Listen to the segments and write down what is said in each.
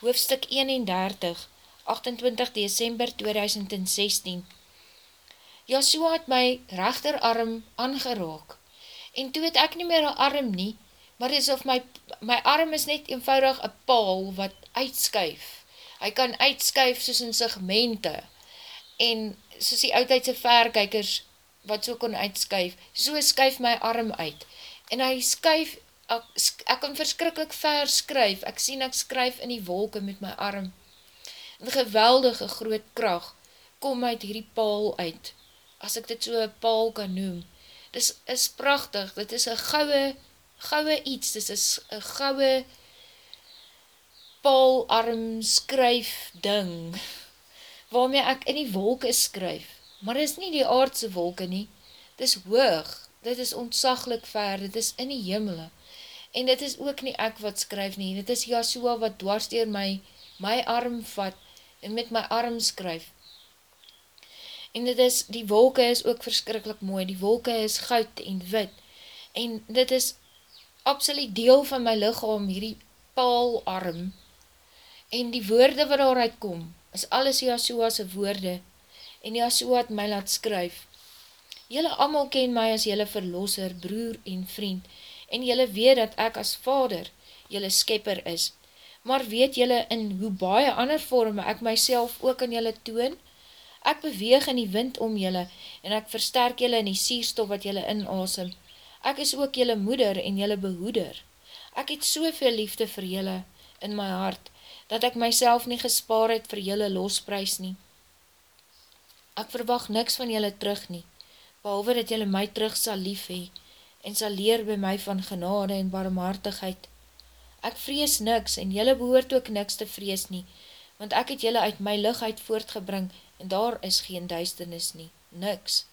hoofstuk 31, 28 December 2016 Joshua het my rechterarm aangeraak, en toe het ek nie meer een arm nie, maar is of my, my arm is net eenvoudig een paal wat uitskuif. Hy kan uitskuif soos in segmente, en soos die oudheidse verkijkers wat so kon uitskuif, so skuif my arm uit, en hy skuif ek, ek kan verskrikkelijk ver skryf, ek sien ek skryf in die wolke met my arm, en geweldige groot kracht kom uit hierdie paal uit, as ek dit so een paal kan noem, dit is, prachtig, dit is een gouwe, gouwe iets, dit is een gouwe paalarm skryf ding, waarmee ek in die wolke skryf, maar dit is nie die aardse wolke nie, dit is hoog, dit is ontzaglik ver, dit is in die jimmele, en dit is ook nie ek wat skryf nie, dit is Yahshua wat dwars dier my, my arm vat, en met my arm skryf. En dit is, die wolke is ook verskrikkelijk mooi, die wolke is goud en wit, en dit is absoluut deel van my lichaam, hierdie paalarm, en die woorde wat daaruit kom, is alles Yahshua's woorde, en Yahshua het my laat skryf. Julle amal ken my as julle verlosser, broer en vriend, en jylle weet dat ek as vader jylle skepper is, maar weet jylle in hoe baie ander vorme ek myself ook aan jylle toon? Ek beweeg in die wind om jylle, en ek versterk jylle in die sierstof wat jylle inasem. Ek is ook jylle moeder en jylle behoeder. Ek het soveel liefde vir jylle in my hart, dat ek myself nie gespaar het vir jylle losprys nie. Ek verwag niks van jylle terug nie, behalwe dat jylle my terug sal lief hee, en sal leer by my van genade en barmhartigheid. Ek vrees niks en jylle behoort ook niks te vrees nie, want ek het jylle uit my lichtheid voortgebring en daar is geen duisternis nie, niks.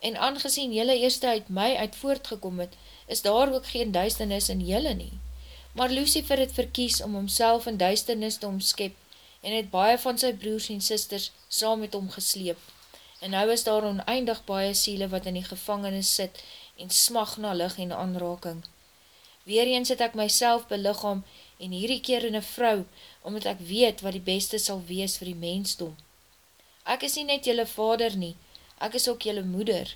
En aangezien jylle eerste uit my uit voortgekom het, is daar ook geen duisternis in jylle nie. Maar Lucifer het verkies om homself in duisternis te omskep en het baie van sy broers en sisters saam met hom gesleep. En nou is daar oneindig baie siele wat in die gevangenis sit en smag na lig en aanraking. Weereens het ek myself belichaam en hierdie keer in een vrou, omdat ek weet wat die beste sal wees vir die mensdom. Ek is nie net jylle vader nie, ek is ook jylle moeder.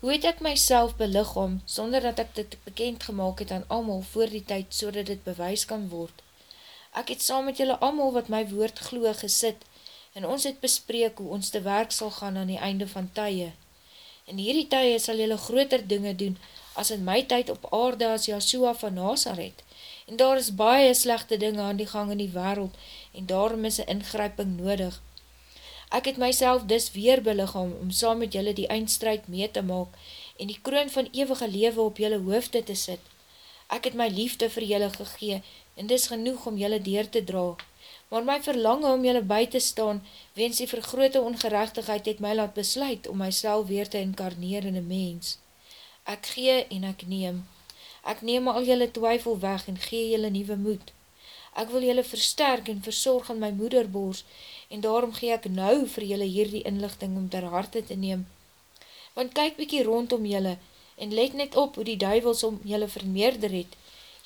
Hoe het ek myself belichaam, sonder dat ek dit bekend gemaakt het aan amal voor die tyd, so dit bewys kan word? Ek het saam met jylle amal wat my woord gloe gesit, en ons het bespreek hoe ons te werk sal gaan aan die einde van tye. In hierdie tye sal jylle groter dinge doen as in my tyd op aarde as Yahshua van Nazareth. En daar is baie slechte dinge aan die gang in die wereld en daarom is een ingryping nodig. Ek het myself dus weer belichaam om saam met jylle die eindstrijd mee te maak en die kroon van eeuwige lewe op jylle hoofde te sit. Ek het my liefde vir jylle gegee en dis genoeg om jylle deur te draag maar my verlange om jylle by te staan, wens die vergrote ongerechtigheid het my laat besluit om myself weer te incarneer in een mens. Ek gee en ek neem. Ek neem al jylle twyfel weg en gee jylle nieuwe moed. Ek wil jylle versterk en verzorg in my moederboors en daarom gee ek nou vir jylle hierdie inlichting om ter harte te neem. Want kyk bykie rondom jylle en let net op hoe die duivels om jylle vermeerder het.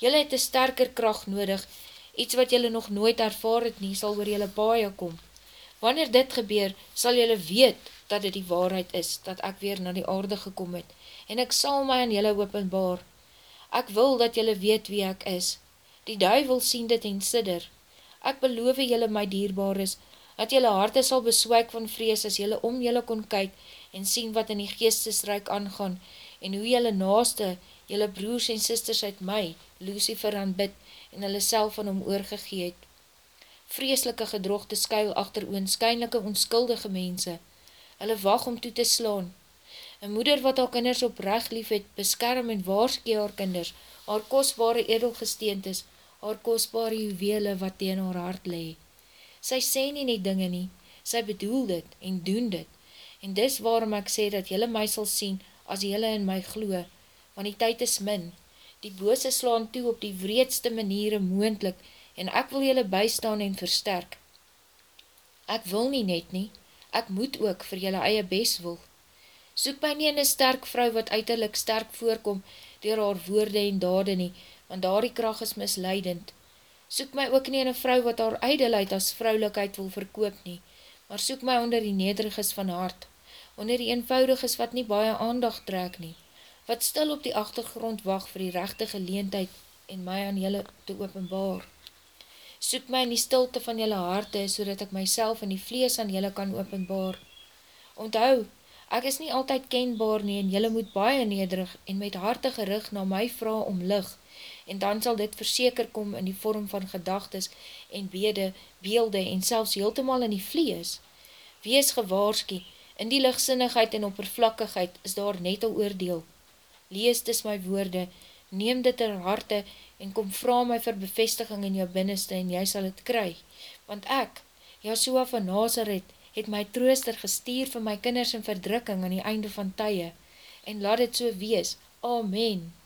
Jylle het een sterker kracht nodig iets wat jylle nog nooit ervaar het nie, sal oor jylle baie kom. Wanneer dit gebeur, sal jylle weet dat dit die waarheid is, dat ek weer na die aarde gekom het, en ek sal my aan jylle openbaar. Ek wil dat jylle weet wie ek is. Die duivel sien dit en sidder. Ek beloof jylle my dierbaar is, dat jylle harte sal beswijk van vrees as jylle om jylle kon kyk en sien wat in die geestesrijk aangaan en hoe jylle naaste, jylle broers en sisters uit my, Lucifer aanbid en hulle self van hom oorgegee het. Vreeslike gedroogte skuil achter oonskynlike onskuldige mense. Hulle wag om toe te slaan. Een moeder wat haar kinders oprecht lief het, beskerm en waarske haar kinders, haar kostbare edelgesteend is, haar kostbare juwele wat teen haar hart lee. Sy sê nie nie dinge nie, sy bedoel dit en doen dit, en dis waarom ek sê dat jylle my sal sien as jylle in my gloe, want die tyd is min, die bose slaan toe op die wreedste maniere moendlik en ek wil julle bystaan en versterk. Ek wil nie net nie, ek moet ook vir julle eie bes wil. Soek my nie in een sterk vrou wat uiterlik sterk voorkom dier haar woorde en dade nie, want daar die kracht is misleidend. Soek my ook nie in een vrou wat haar eidelheid as vrouwlikheid wil verkoop nie, maar soek my onder die nederiges van hart, onder die eenvoudiges wat nie baie aandag trek nie, wat stil op die achtergrond wacht vir die rechte geleentheid en my aan julle te openbaar. Soek my in die stilte van julle harte, so dat ek myself in die vlees aan julle kan openbaar. Onthou, ek is nie altyd kenbaar nie en julle moet baie nederig en met harte gerig na my vraag om lig, en dan sal dit verseker kom in die vorm van gedagtes en bede, beelde en selfs heeltemaal in die vlees. Wees gewaarski, in die lichtsinnigheid en oppervlakkigheid is daar net al oordeel. Lees dis my woorde, neem dit ter harte en kom vraag my vir bevestiging in jou binneste en jy sal het kry. Want ek, Joshua van Nazareth, het my trooster gestuur vir my kinders in verdrukking aan die einde van tye. En laat het so wees. Amen.